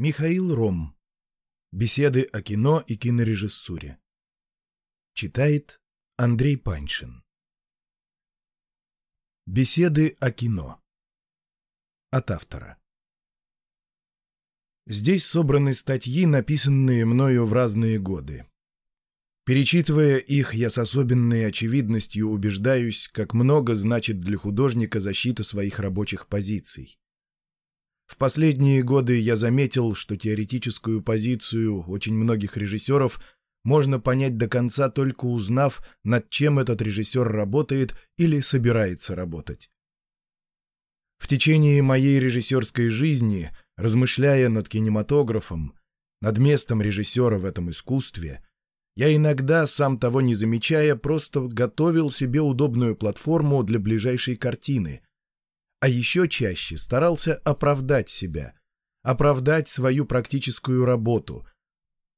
Михаил Ром. Беседы о кино и кинорежиссуре. Читает Андрей Паншин. Беседы о кино. От автора. Здесь собраны статьи, написанные мною в разные годы. Перечитывая их, я с особенной очевидностью убеждаюсь, как много значит для художника защита своих рабочих позиций. В последние годы я заметил, что теоретическую позицию очень многих режиссеров можно понять до конца, только узнав, над чем этот режиссер работает или собирается работать. В течение моей режиссерской жизни, размышляя над кинематографом, над местом режиссера в этом искусстве, я иногда, сам того не замечая, просто готовил себе удобную платформу для ближайшей картины — а еще чаще старался оправдать себя, оправдать свою практическую работу,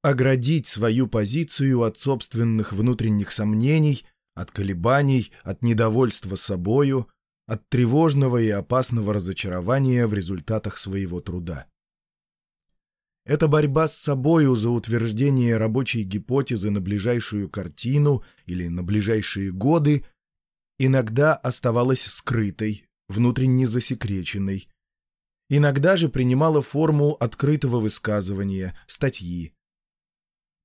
оградить свою позицию от собственных внутренних сомнений, от колебаний, от недовольства собою, от тревожного и опасного разочарования в результатах своего труда. Эта борьба с собою за утверждение рабочей гипотезы на ближайшую картину или на ближайшие годы иногда оставалась скрытой, внутренне засекреченной. Иногда же принимала форму открытого высказывания, статьи.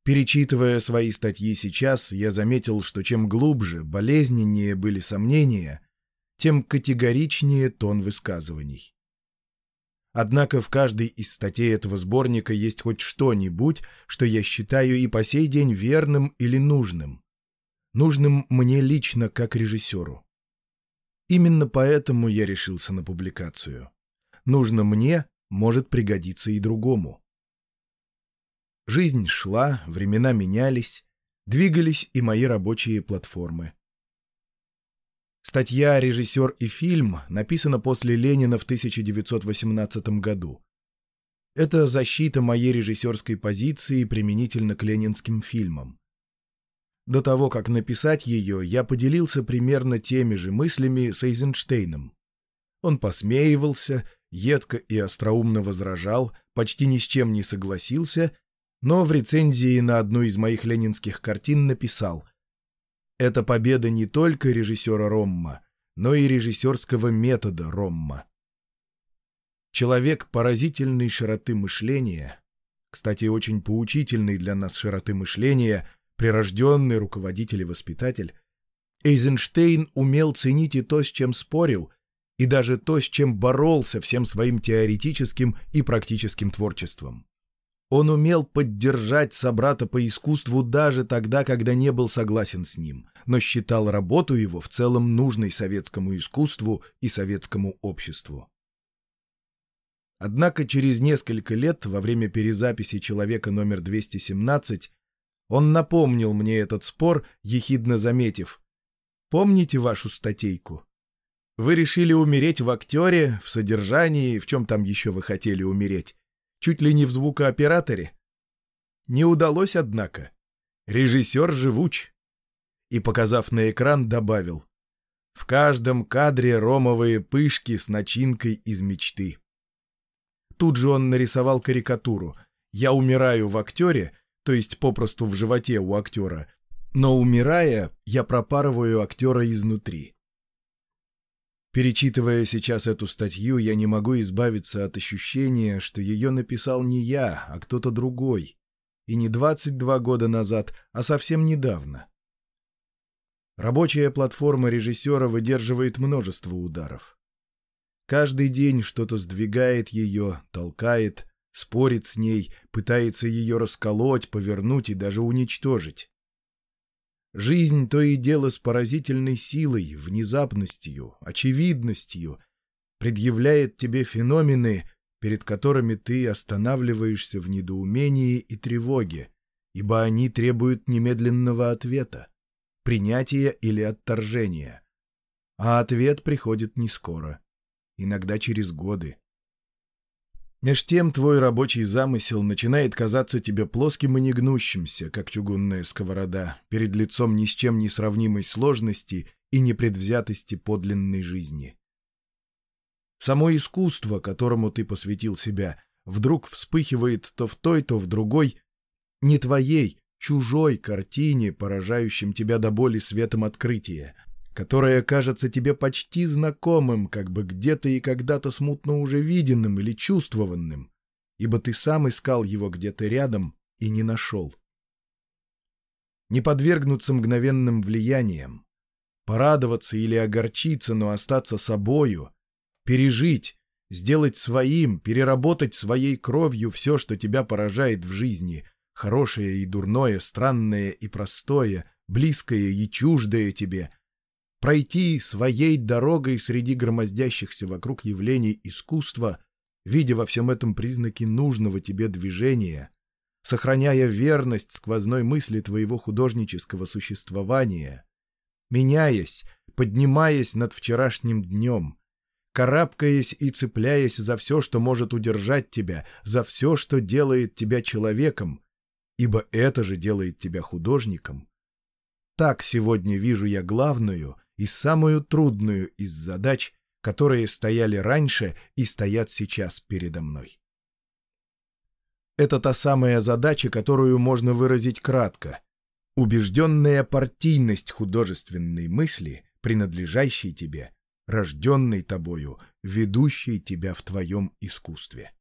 Перечитывая свои статьи сейчас, я заметил, что чем глубже, болезненнее были сомнения, тем категоричнее тон высказываний. Однако в каждой из статей этого сборника есть хоть что-нибудь, что я считаю и по сей день верным или нужным. Нужным мне лично как режиссеру. Именно поэтому я решился на публикацию. Нужно мне, может пригодиться и другому. Жизнь шла, времена менялись, двигались и мои рабочие платформы. Статья «Режиссер и фильм» написана после Ленина в 1918 году. Это защита моей режиссерской позиции применительно к ленинским фильмам. До того, как написать ее, я поделился примерно теми же мыслями с Эйзенштейном. Он посмеивался, едко и остроумно возражал, почти ни с чем не согласился, но в рецензии на одну из моих ленинских картин написал «Это победа не только режиссера Ромма, но и режиссерского метода Ромма». Человек поразительной широты мышления, кстати, очень поучительный для нас широты мышления — прирожденный руководитель и воспитатель, Эйзенштейн умел ценить и то, с чем спорил, и даже то, с чем боролся всем своим теоретическим и практическим творчеством. Он умел поддержать собрата по искусству даже тогда, когда не был согласен с ним, но считал работу его в целом нужной советскому искусству и советскому обществу. Однако через несколько лет, во время перезаписи «Человека номер 217», он напомнил мне этот спор, ехидно заметив. «Помните вашу статейку? Вы решили умереть в актере, в содержании, в чем там еще вы хотели умереть? Чуть ли не в звукооператоре? Не удалось, однако. Режиссер живуч». И, показав на экран, добавил. «В каждом кадре ромовые пышки с начинкой из мечты». Тут же он нарисовал карикатуру. «Я умираю в актере», то есть попросту в животе у актера, но умирая, я пропарываю актера изнутри. Перечитывая сейчас эту статью, я не могу избавиться от ощущения, что ее написал не я, а кто-то другой. И не 22 года назад, а совсем недавно. Рабочая платформа режиссера выдерживает множество ударов. Каждый день что-то сдвигает ее, толкает, спорит с ней, пытается ее расколоть, повернуть и даже уничтожить. Жизнь то и дело с поразительной силой, внезапностью, очевидностью предъявляет тебе феномены, перед которыми ты останавливаешься в недоумении и тревоге, ибо они требуют немедленного ответа, принятия или отторжения. А ответ приходит не скоро, иногда через годы. Меж тем твой рабочий замысел начинает казаться тебе плоским и негнущимся, как чугунная сковорода, перед лицом ни с чем не сравнимой сложности и непредвзятости подлинной жизни. Само искусство, которому ты посвятил себя, вдруг вспыхивает то в той, то в другой, не твоей, чужой картине, поражающим тебя до боли светом открытия, которое кажется тебе почти знакомым, как бы где-то и когда-то смутно уже виденным или чувствованным, ибо ты сам искал его где-то рядом и не нашел. Не подвергнуться мгновенным влияниям, порадоваться или огорчиться, но остаться собою, пережить, сделать своим, переработать своей кровью все, что тебя поражает в жизни, хорошее и дурное, странное и простое, близкое и чуждое тебе, пройти своей дорогой среди громоздящихся вокруг явлений искусства, видя во всем этом признаки нужного тебе движения, сохраняя верность сквозной мысли твоего художнического существования, меняясь, поднимаясь над вчерашним днем, карабкаясь и цепляясь за все, что может удержать тебя, за все, что делает тебя человеком, ибо это же делает тебя художником. Так сегодня вижу я главную и самую трудную из задач, которые стояли раньше и стоят сейчас передо мной. Это та самая задача, которую можно выразить кратко. Убежденная партийность художественной мысли, принадлежащей тебе, рожденной тобою, ведущей тебя в твоем искусстве.